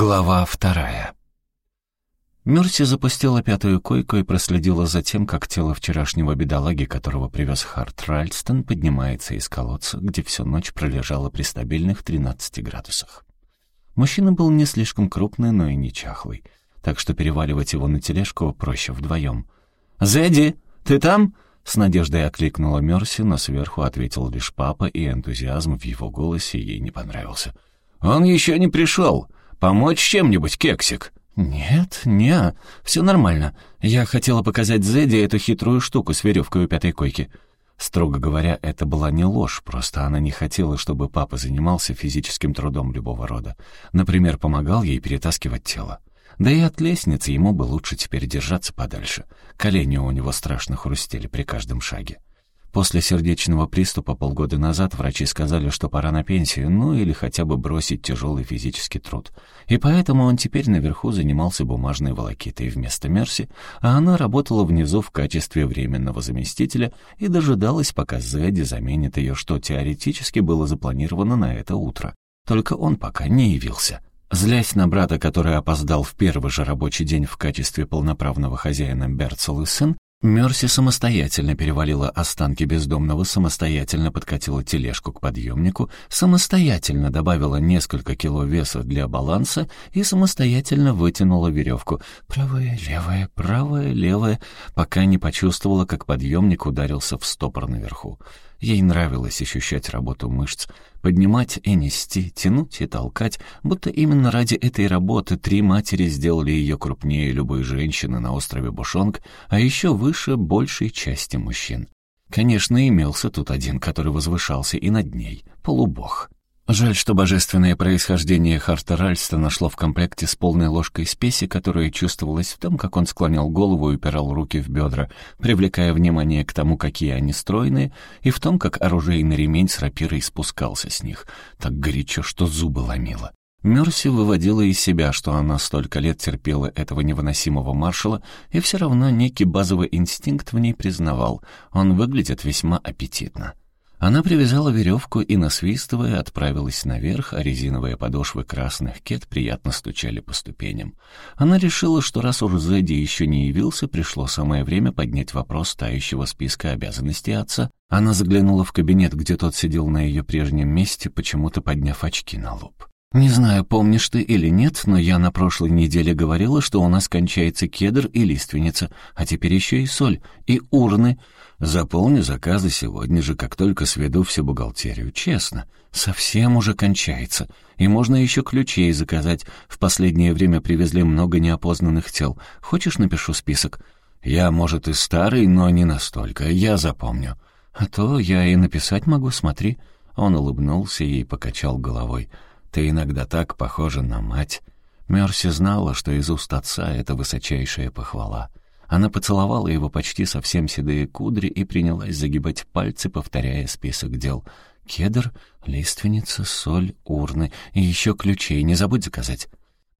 Глава вторая. Мерси запустила пятую койку и проследила за тем, как тело вчерашнего бедолаги, которого привез Харт Ральстон, поднимается из колодца, где всю ночь пролежало при стабильных 13 градусах. Мужчина был не слишком крупный, но и не чахлый, так что переваливать его на тележку проще вдвоем. «Зэдди, ты там?» — с надеждой окликнула Мерси, но сверху ответил лишь папа, и энтузиазм в его голосе ей не понравился. «Он еще не пришел!» Помочь чем-нибудь, кексик?» «Нет, не, все нормально. Я хотела показать Зедди эту хитрую штуку с веревкой у пятой койки». Строго говоря, это была не ложь, просто она не хотела, чтобы папа занимался физическим трудом любого рода. Например, помогал ей перетаскивать тело. Да и от лестницы ему бы лучше теперь держаться подальше. Колени у него страшно хрустели при каждом шаге. После сердечного приступа полгода назад врачи сказали, что пора на пенсию, ну или хотя бы бросить тяжелый физический труд. И поэтому он теперь наверху занимался бумажной волокитой вместо Мерси, а она работала внизу в качестве временного заместителя и дожидалась, пока Зэдди заменит ее, что теоретически было запланировано на это утро. Только он пока не явился. Злясь на брата, который опоздал в первый же рабочий день в качестве полноправного хозяина Берцел и сын, Мерси самостоятельно перевалила останки бездомного, самостоятельно подкатила тележку к подъемнику, самостоятельно добавила несколько кило веса для баланса и самостоятельно вытянула веревку. Правая, левая, правая, левая, пока не почувствовала, как подъемник ударился в стопор наверху. Ей нравилось ощущать работу мышц, поднимать и нести, тянуть и толкать, будто именно ради этой работы три матери сделали ее крупнее любой женщины на острове Бушонг, а еще выше большей части мужчин. Конечно, имелся тут один, который возвышался и над ней, полубог. Жаль, что божественное происхождение Харта Ральста нашло в комплекте с полной ложкой спеси, которая чувствовалась в том, как он склонял голову и упирал руки в бедра, привлекая внимание к тому, какие они стройные, и в том, как оружейный ремень с рапирой спускался с них, так горячо, что зубы ломило. Мерси выводила из себя, что она столько лет терпела этого невыносимого маршала, и все равно некий базовый инстинкт в ней признавал. Он выглядит весьма аппетитно. Она привязала веревку и, насвистывая, отправилась наверх, а резиновые подошвы красных кет приятно стучали по ступеням. Она решила, что раз уж Зэдди еще не явился, пришло самое время поднять вопрос тающего списка обязанностей отца. Она заглянула в кабинет, где тот сидел на ее прежнем месте, почему-то подняв очки на лоб. «Не знаю, помнишь ты или нет, но я на прошлой неделе говорила, что у нас кончается кедр и лиственница, а теперь еще и соль, и урны. Заполню заказы сегодня же, как только сведу всю бухгалтерию. Честно, совсем уже кончается. И можно еще ключей заказать. В последнее время привезли много неопознанных тел. Хочешь, напишу список? Я, может, и старый, но не настолько. Я запомню. А то я и написать могу, смотри. Он улыбнулся и покачал головой. Ты иногда так похожа на мать. Мерси знала, что из уст отца это высочайшая похвала. Она поцеловала его почти совсем седые кудри и принялась загибать пальцы, повторяя список дел. «Кедр, лиственница, соль, урны и еще ключей. Не забудь заказать».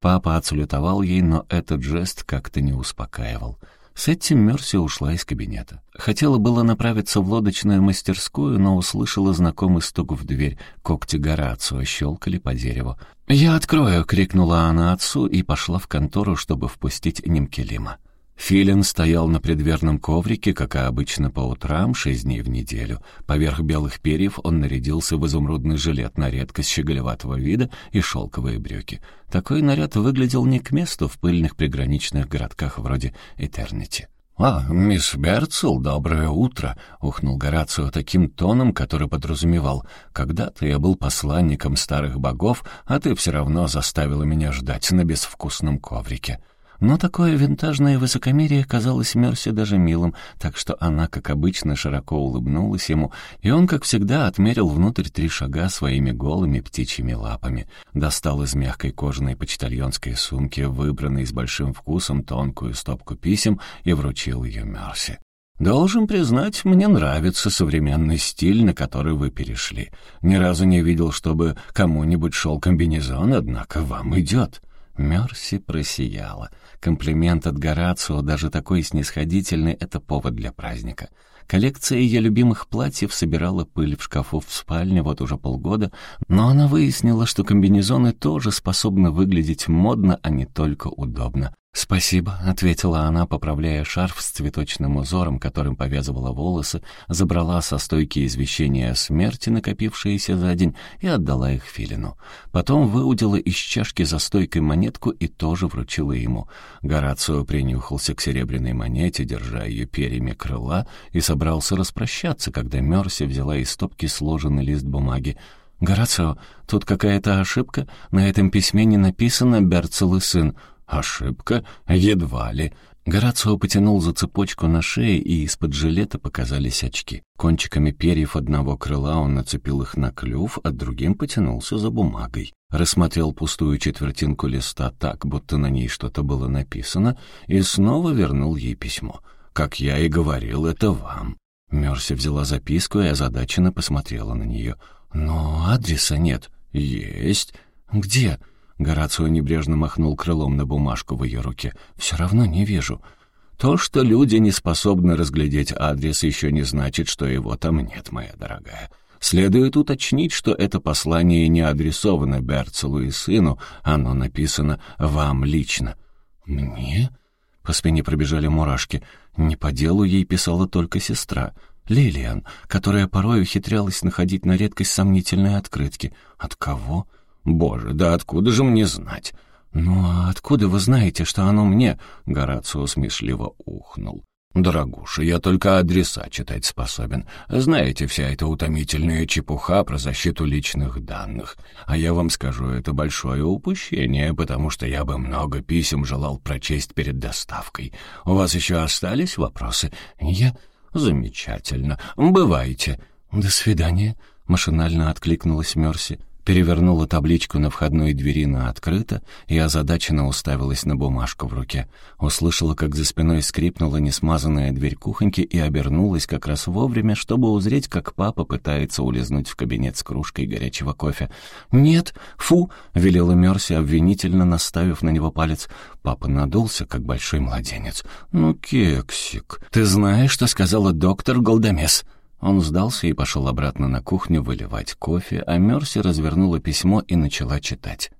Папа отсулетовал ей, но этот жест как-то не успокаивал. С этим Мерси ушла из кабинета. Хотела было направиться в лодочную мастерскую, но услышала знакомый стук в дверь. Когти Горацио щелкали по дереву. «Я открою!» — крикнула она отцу и пошла в контору, чтобы впустить Немкелима. Филин стоял на предверном коврике, как и обычно по утрам, шесть дней в неделю. Поверх белых перьев он нарядился в изумрудный жилет на редкость щеголеватого вида и шелковые брюки. Такой наряд выглядел не к месту в пыльных приграничных городках вроде Этернити. «А, мисс Берцел, доброе утро!» — ухнул Горацио таким тоном, который подразумевал. «Когда-то я был посланником старых богов, а ты все равно заставила меня ждать на безвкусном коврике». Но такое винтажное высокомерие казалось Мерси даже милым, так что она, как обычно, широко улыбнулась ему, и он, как всегда, отмерил внутрь три шага своими голыми птичьими лапами, достал из мягкой кожаной почтальонской сумки, выбранной с большим вкусом, тонкую стопку писем и вручил ее Мерси. «Должен признать, мне нравится современный стиль, на который вы перешли. Ни разу не видел, чтобы кому-нибудь шел комбинезон, однако вам идет». Мерси просияла. Комплимент от Горацио, даже такой снисходительный, это повод для праздника. Коллекция ее любимых платьев собирала пыль в шкафу в спальне вот уже полгода, но она выяснила, что комбинезоны тоже способны выглядеть модно, а не только удобно. «Спасибо», — ответила она, поправляя шарф с цветочным узором, которым повязывала волосы, забрала со стойки извещения о смерти, накопившиеся за день, и отдала их Филину. Потом выудила из чашки за стойкой монетку и тоже вручила ему. Горацио принюхался к серебряной монете, держа ее перьями крыла, и собрался распрощаться, когда Мерси взяла из стопки сложенный лист бумаги. «Горацио, тут какая-то ошибка. На этом письме не написано «Берцел и сын». Ошибка? Едва ли. Горацио потянул за цепочку на шее, и из-под жилета показались очки. Кончиками перьев одного крыла он нацепил их на клюв, а другим потянулся за бумагой. Рассмотрел пустую четвертинку листа так, будто на ней что-то было написано, и снова вернул ей письмо. «Как я и говорил, это вам». Мерси взяла записку и озадаченно посмотрела на нее. «Но адреса нет». «Есть». «Где?» Горацио небрежно махнул крылом на бумажку в ее руке. «Все равно не вижу». «То, что люди не способны разглядеть адрес, еще не значит, что его там нет, моя дорогая. Следует уточнить, что это послание не адресовано Берцелу и сыну, оно написано вам лично». «Мне?» По спине пробежали мурашки. Не по делу ей писала только сестра. Лилиан, которая порой ухитрялась находить на редкость сомнительные открытки. От кого? «Боже, да откуда же мне знать?» «Ну а откуда вы знаете, что оно мне?» Горацио смешливо ухнул. «Дорогуша, я только адреса читать способен. Знаете, вся эта утомительная чепуха про защиту личных данных. А я вам скажу, это большое упущение, потому что я бы много писем желал прочесть перед доставкой. У вас еще остались вопросы?» «Я...» «Замечательно. Бывайте». «До свидания», — машинально откликнулась Мерси перевернула табличку на входной двери на открыто и озадаченно уставилась на бумажку в руке. Услышала, как за спиной скрипнула несмазанная дверь кухоньки и обернулась как раз вовремя, чтобы узреть, как папа пытается улизнуть в кабинет с кружкой горячего кофе. «Нет, фу!» — велела Мерси, обвинительно наставив на него палец. Папа надулся, как большой младенец. «Ну, кексик, ты знаешь, что сказала доктор Голдомес?» Он сдался и пошел обратно на кухню выливать кофе, а Мерси развернула письмо и начала читать.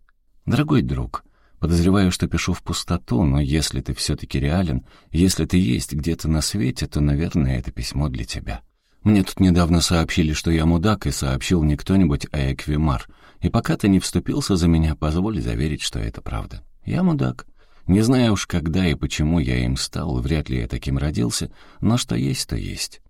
«Дорогой друг, подозреваю, что пишу в пустоту, но если ты все-таки реален, если ты есть где-то на свете, то, наверное, это письмо для тебя. Мне тут недавно сообщили, что я мудак, и сообщил не кто-нибудь, а Эквимар. И пока ты не вступился за меня, позволь заверить, что это правда. Я мудак. Не знаю уж, когда и почему я им стал, вряд ли я таким родился, но что есть, то есть».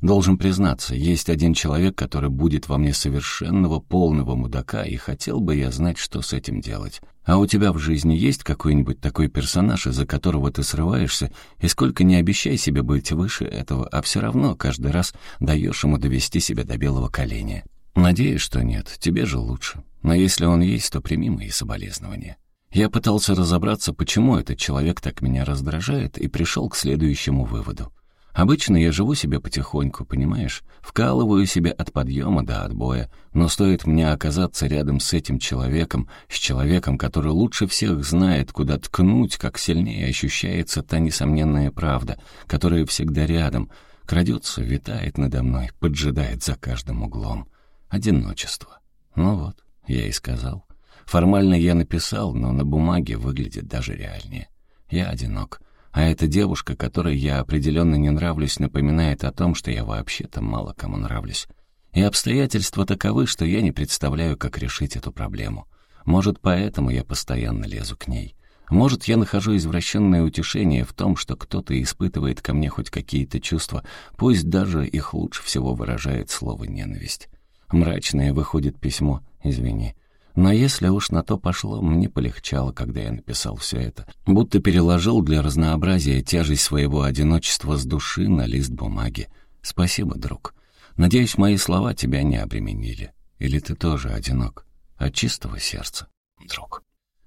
Должен признаться, есть один человек, который будет во мне совершенного полного мудака, и хотел бы я знать, что с этим делать. А у тебя в жизни есть какой-нибудь такой персонаж, из-за которого ты срываешься, и сколько не обещай себе быть выше этого, а все равно каждый раз даешь ему довести себя до белого коленя? Надеюсь, что нет, тебе же лучше. Но если он есть, то прими мои соболезнования. Я пытался разобраться, почему этот человек так меня раздражает, и пришел к следующему выводу. Обычно я живу себе потихоньку, понимаешь? Вкалываю себе от подъема до отбоя. Но стоит мне оказаться рядом с этим человеком, с человеком, который лучше всех знает, куда ткнуть, как сильнее ощущается та несомненная правда, которая всегда рядом, крадется, витает надо мной, поджидает за каждым углом. Одиночество. Ну вот, я и сказал. Формально я написал, но на бумаге выглядит даже реальнее. Я одинок. А эта девушка, которой я определенно не нравлюсь, напоминает о том, что я вообще-то мало кому нравлюсь. И обстоятельства таковы, что я не представляю, как решить эту проблему. Может, поэтому я постоянно лезу к ней. Может, я нахожу извращенное утешение в том, что кто-то испытывает ко мне хоть какие-то чувства, пусть даже их лучше всего выражает слово «ненависть». Мрачное выходит письмо, извини. Но если уж на то пошло, мне полегчало, когда я написал все это. Будто переложил для разнообразия тяжесть своего одиночества с души на лист бумаги. Спасибо, друг. Надеюсь, мои слова тебя не обременили. Или ты тоже одинок? От чистого сердца, друг.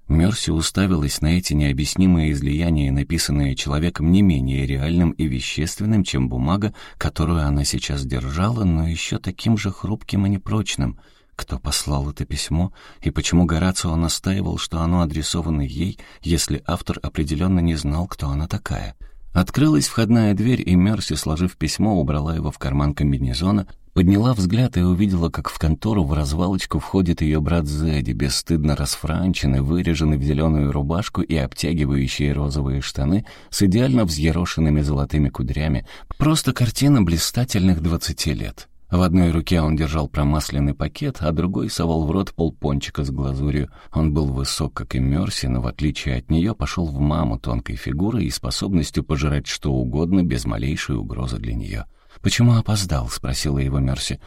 Мерси уставилась на эти необъяснимые излияния, написанные человеком не менее реальным и вещественным, чем бумага, которую она сейчас держала, но еще таким же хрупким и непрочным — Кто послал это письмо? И почему Горацио настаивал, что оно адресовано ей, если автор определенно не знал, кто она такая? Открылась входная дверь, и Мерси, сложив письмо, убрала его в карман комбинезона, подняла взгляд и увидела, как в контору в развалочку входит ее брат Зэдди, бесстыдно расфранченный, выреженный в зеленую рубашку и обтягивающие розовые штаны с идеально взъерошенными золотыми кудрями. Просто картина блистательных двадцати лет. В одной руке он держал промасленный пакет, а другой совал в рот полпончика с глазурью. Он был высок, как и Мерси, но в отличие от нее пошел в маму тонкой фигурой и способностью пожирать что угодно без малейшей угрозы для нее. «Почему опоздал?» — спросила его Мерси.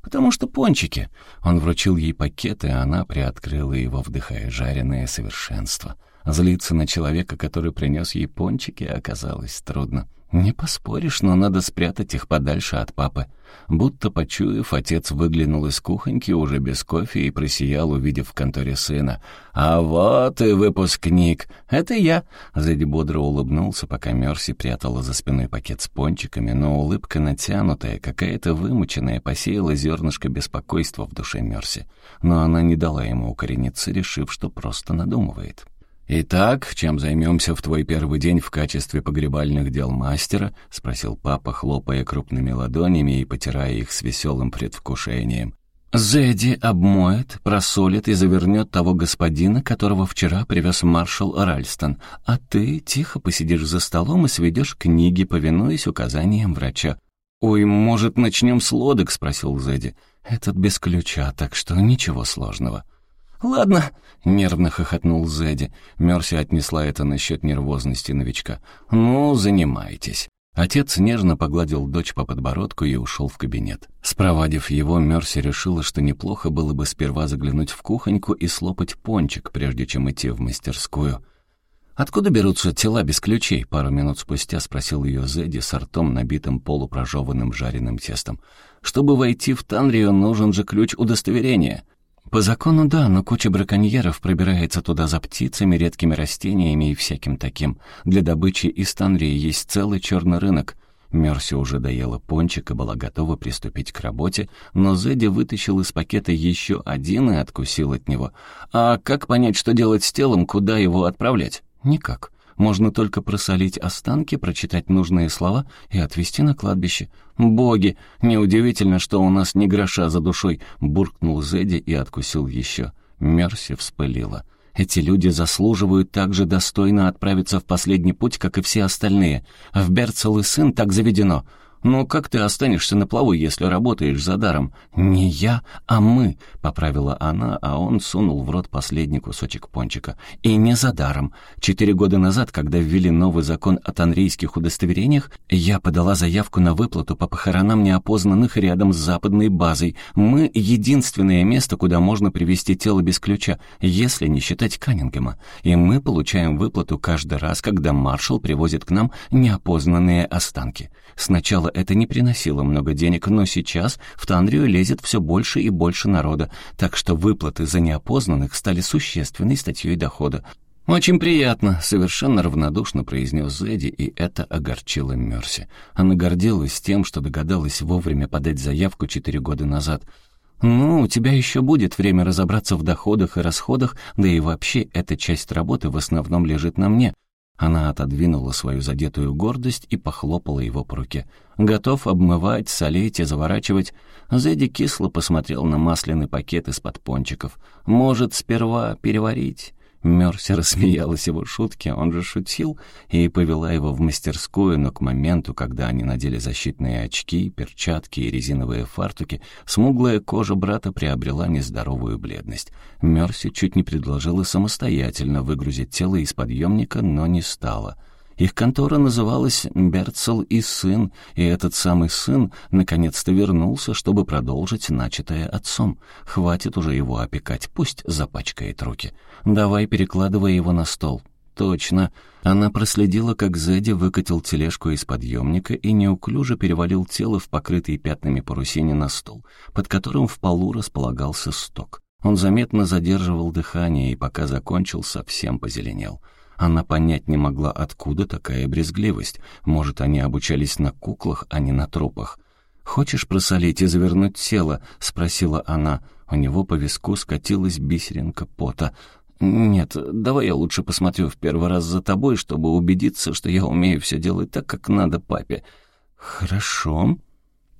«Потому что пончики». Он вручил ей пакет, и она приоткрыла его, вдыхая жареное совершенство. Злиться на человека, который принес ей пончики, оказалось трудно. «Не поспоришь, но надо спрятать их подальше от папы». Будто почуяв, отец выглянул из кухоньки уже без кофе и просиял, увидев в конторе сына. «А вот и выпускник! Это я!» Зэдди бодро улыбнулся, пока Мерси прятала за спиной пакет с пончиками, но улыбка натянутая, какая-то вымученная, посеяла зернышко беспокойства в душе Мерси. Но она не дала ему укорениться, решив, что просто надумывает. «Итак, чем займемся в твой первый день в качестве погребальных дел мастера?» — спросил папа, хлопая крупными ладонями и потирая их с веселым предвкушением. «Зэдди обмоет, просолит и завернет того господина, которого вчера привез маршал Ральстон, а ты тихо посидишь за столом и сведешь книги, повинуясь указаниям врача». «Ой, может, начнем с лодок?» — спросил Зэдди. «Этот без ключа, так что ничего сложного». «Ладно», — нервно хохотнул Зэдди. Мерси отнесла это насчет нервозности новичка. «Ну, занимайтесь». Отец нежно погладил дочь по подбородку и ушел в кабинет. Спровадив его, Мерси решила, что неплохо было бы сперва заглянуть в кухоньку и слопать пончик, прежде чем идти в мастерскую. «Откуда берутся тела без ключей?» — пару минут спустя спросил ее Зэдди с ртом, набитым полупрожеванным жареным тестом. «Чтобы войти в Танрию, нужен же ключ удостоверения». По закону да, но куча браконьеров пробирается туда за птицами, редкими растениями и всяким таким. Для добычи из Танрии есть целый черный рынок. Мерси уже доела пончик и была готова приступить к работе, но Зэдди вытащил из пакета еще один и откусил от него. «А как понять, что делать с телом, куда его отправлять?» «Никак. Можно только просолить останки, прочитать нужные слова и отвезти на кладбище. «Боги! Неудивительно, что у нас ни гроша за душой!» — буркнул Зедди и откусил еще. Мерси вспылила. «Эти люди заслуживают так же достойно отправиться в последний путь, как и все остальные. В Берцел и сын так заведено. «Но как ты останешься на плаву, если работаешь за даром?» «Не я, а мы», — поправила она, а он сунул в рот последний кусочек пончика. «И не за даром. Четыре года назад, когда ввели новый закон о танрийских удостоверениях, я подала заявку на выплату по похоронам неопознанных рядом с западной базой. Мы — единственное место, куда можно привезти тело без ключа, если не считать Каннингема. И мы получаем выплату каждый раз, когда маршал привозит к нам неопознанные останки. Сначала это не приносило много денег, но сейчас в Тандрию лезет все больше и больше народа, так что выплаты за неопознанных стали существенной статьей дохода. «Очень приятно», — совершенно равнодушно произнес Зэдди, и это огорчило Мерси. Она гордилась тем, что догадалась вовремя подать заявку четыре года назад. «Ну, у тебя еще будет время разобраться в доходах и расходах, да и вообще эта часть работы в основном лежит на мне. Она отодвинула свою задетую гордость и похлопала его по руке. «Готов обмывать, солить и заворачивать?» Зэдди кисло посмотрел на масляный пакет из-под пончиков. «Может, сперва переварить?» Мерси рассмеялась его шутке, он же шутил, и повела его в мастерскую, но к моменту, когда они надели защитные очки, перчатки и резиновые фартуки, смуглая кожа брата приобрела нездоровую бледность. Мерси чуть не предложила самостоятельно выгрузить тело из подъемника, но не стала — их контора называлась «Берцел и сын», и этот самый сын наконец-то вернулся, чтобы продолжить начатое отцом. Хватит уже его опекать, пусть запачкает руки. Давай перекладывай его на стол. Точно. Она проследила, как Зэдди выкатил тележку из подъемника и неуклюже перевалил тело в покрытый пятнами парусине на стол, под которым в полу располагался сток. Он заметно задерживал дыхание и, пока закончил, совсем позеленел. Она понять не могла, откуда такая брезгливость. Может, они обучались на куклах, а не на трупах. «Хочешь просолить и завернуть тело?» — спросила она. У него по виску скатилась бисеринка пота. «Нет, давай я лучше посмотрю в первый раз за тобой, чтобы убедиться, что я умею все делать так, как надо папе». «Хорошо».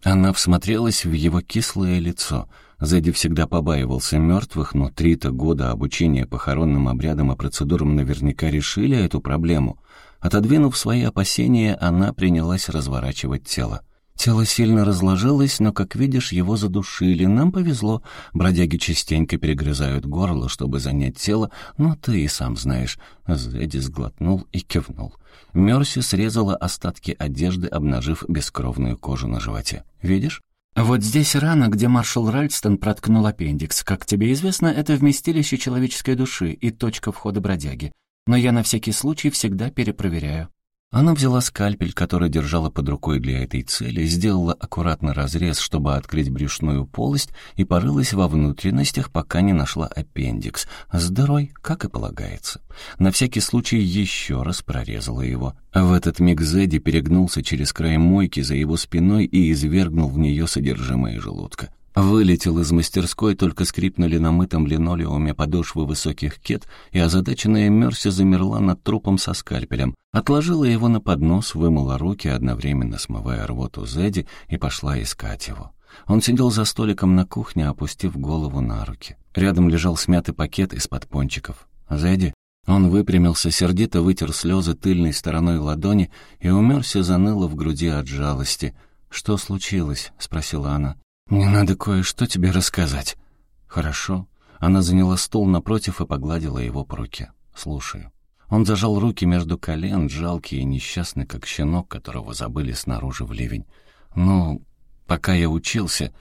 Она всмотрелась в его кислое лицо. Зэдди всегда побаивался мертвых, но три-то года обучения похоронным обрядам и процедурам наверняка решили эту проблему. Отодвинув свои опасения, она принялась разворачивать тело. Тело сильно разложилось, но, как видишь, его задушили. Нам повезло. Бродяги частенько перегрызают горло, чтобы занять тело, но ты и сам знаешь. Зэдди сглотнул и кивнул. Мерси срезала остатки одежды, обнажив бескровную кожу на животе. «Видишь?» «Вот здесь рана, где маршал Ральстон проткнул аппендикс. Как тебе известно, это вместилище человеческой души и точка входа бродяги. Но я на всякий случай всегда перепроверяю. Она взяла скальпель, который держала под рукой для этой цели, сделала аккуратный разрез, чтобы открыть брюшную полость, и порылась во внутренностях, пока не нашла аппендикс. Здоровый, как и полагается. На всякий случай еще раз прорезала его. В этот миг Зедди перегнулся через край мойки за его спиной и извергнул в нее содержимое желудка. Вылетел из мастерской, только скрипнули на мытом линолеуме подошвы высоких кет, и озадаченная Мерси замерла над трупом со скальпелем, отложила его на поднос, вымыла руки, одновременно смывая рвоту Зедди, и пошла искать его. Он сидел за столиком на кухне, опустив голову на руки. Рядом лежал смятый пакет из-под пончиков. «Зедди?» Он выпрямился, сердито вытер слезы тыльной стороной ладони, и у Мерси заныло в груди от жалости. «Что случилось?» — спросила она. «Мне надо кое-что тебе рассказать». «Хорошо». Она заняла стул напротив и погладила его по руке. «Слушаю». Он зажал руки между колен, жалкий и несчастный, как щенок, которого забыли снаружи в ливень. «Ну, пока я учился,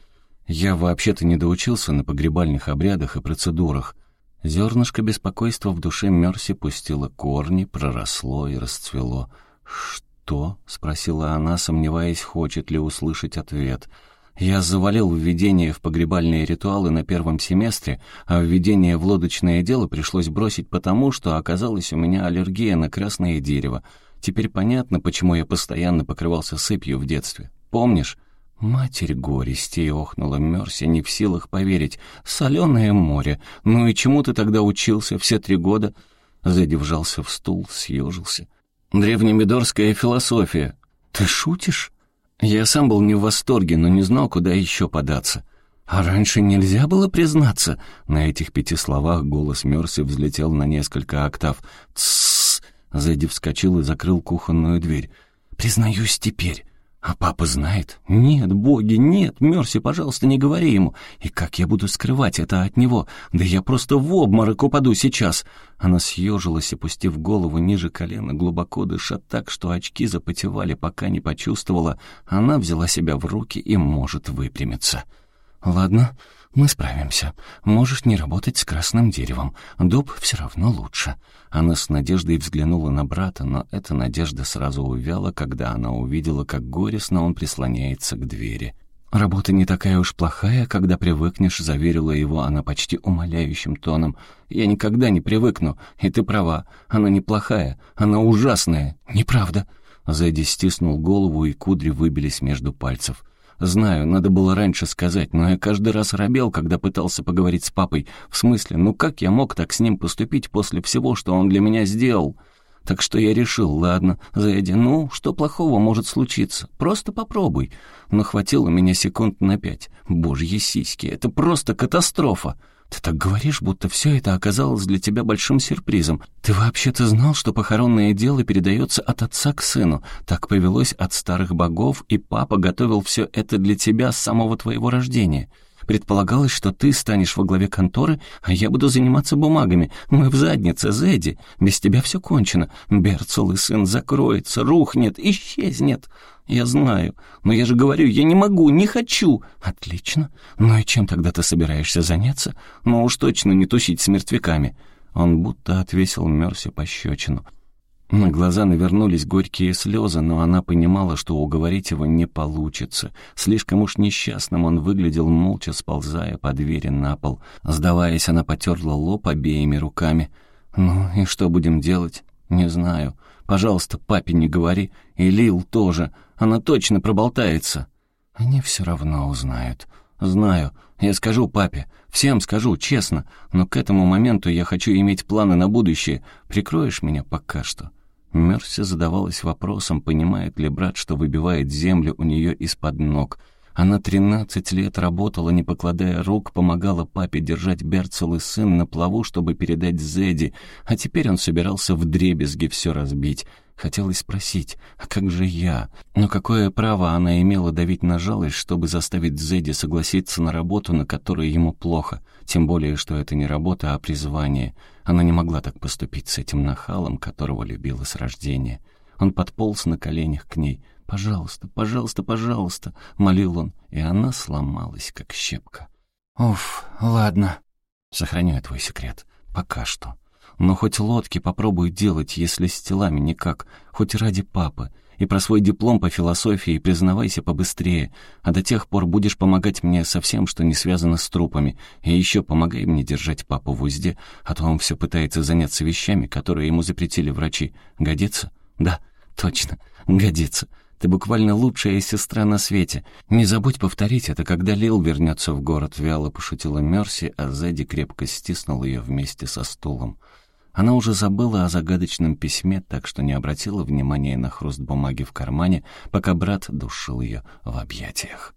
я вообще-то не доучился на погребальных обрядах и процедурах». Зернышко беспокойства в душе Мерси пустило корни, проросло и расцвело. «Что?» — спросила она, сомневаясь, хочет ли услышать ответ — я завалил введение в погребальные ритуалы на первом семестре, а введение в лодочное дело пришлось бросить потому, что оказалась у меня аллергия на красное дерево. Теперь понятно, почему я постоянно покрывался сыпью в детстве. Помнишь? Матерь горести, охнула Мерси, не в силах поверить. Соленое море. Ну и чему ты тогда учился все три года? Зэдди вжался в стул, съежился. Древнемидорская философия. Ты шутишь? Я сам был не в восторге, но не знал, куда еще податься. А раньше нельзя было признаться. На этих пяти словах голос Мерси взлетел на несколько октав. «Тссс!» Зэдди вскочил и закрыл кухонную дверь. «Признаюсь теперь. А папа знает? Нет, боги, нет, Мерси, пожалуйста, не говори ему. И как я буду скрывать это от него? Да я просто в обморок упаду сейчас. Она съежилась, опустив голову ниже колена, глубоко дыша так, что очки запотевали, пока не почувствовала. Она взяла себя в руки и может выпрямиться. Ладно, мы справимся. Можешь не работать с красным деревом. Дуб все равно лучше. Она с надеждой взглянула на брата, но эта надежда сразу увяла, когда она увидела, как горестно он прислоняется к двери. «Работа не такая уж плохая, когда привыкнешь», — заверила его она почти умоляющим тоном. «Я никогда не привыкну, и ты права. Она неплохая, она ужасная. Неправда». Зэдди стиснул голову, и кудри выбились между пальцев. Знаю, надо было раньше сказать, но я каждый раз робел, когда пытался поговорить с папой. В смысле, ну как я мог так с ним поступить после всего, что он для меня сделал? Так что я решил, ладно, Зэдди, ну, что плохого может случиться? Просто попробуй. Но хватило меня секунд на пять. Божьи сиськи, это просто катастрофа. Ты так говоришь, будто все это оказалось для тебя большим сюрпризом. Ты вообще-то знал, что похоронное дело передается от отца к сыну. Так повелось от старых богов, и папа готовил все это для тебя с самого твоего рождения. Предполагалось, что ты станешь во главе конторы, а я буду заниматься бумагами. Мы в заднице, Зэдди. Без тебя все кончено. Берцел и сын закроется, рухнет, исчезнет. «Я знаю, но я же говорю, я не могу, не хочу». «Отлично. Ну и чем тогда ты собираешься заняться? Ну уж точно не тусить с мертвяками». Он будто отвесил Мерси пощечину. На глаза навернулись горькие слезы, но она понимала, что уговорить его не получится. Слишком уж несчастным он выглядел, молча сползая по двери на пол. Сдаваясь, она потерла лоб обеими руками. «Ну и что будем делать?» «Не знаю. Пожалуйста, папе не говори. И Лил тоже. Она точно проболтается». Они все равно узнают. Знаю. Я скажу папе. Всем скажу, честно. Но к этому моменту я хочу иметь планы на будущее. Прикроешь меня пока что?» Мерси задавалась вопросом, понимает ли брат, что выбивает землю у нее из-под ног — она тринадцать лет работала, не покладая рук, помогала папе держать Берцел и сын на плаву, чтобы передать Зеди, а теперь он собирался в дребезги все разбить. Хотелось спросить, а как же я? Но какое право она имела давить на жалость, чтобы заставить Зеди согласиться на работу, на которой ему плохо? Тем более, что это не работа, а призвание. Она не могла так поступить с этим нахалом, которого любила с рождения. Он подполз на коленях к ней — «Пожалуйста, пожалуйста, пожалуйста», — молил он, и она сломалась, как щепка. «Уф, ладно. Сохраняю твой секрет. Пока что. Но хоть лодки попробуй делать, если с телами никак, хоть ради папы. И про свой диплом по философии признавайся побыстрее, а до тех пор будешь помогать мне со всем, что не связано с трупами, и еще помогай мне держать папу в узде, а то он все пытается заняться вещами, которые ему запретили врачи. Годится? Да, точно, годится. Ты буквально лучшая сестра на свете. Не забудь повторить это, когда Лил вернется в город», — вяло пошутила Мерси, а Зэдди крепко стиснул ее вместе со стулом. Она уже забыла о загадочном письме, так что не обратила внимания на хруст бумаги в кармане, пока брат душил ее в объятиях.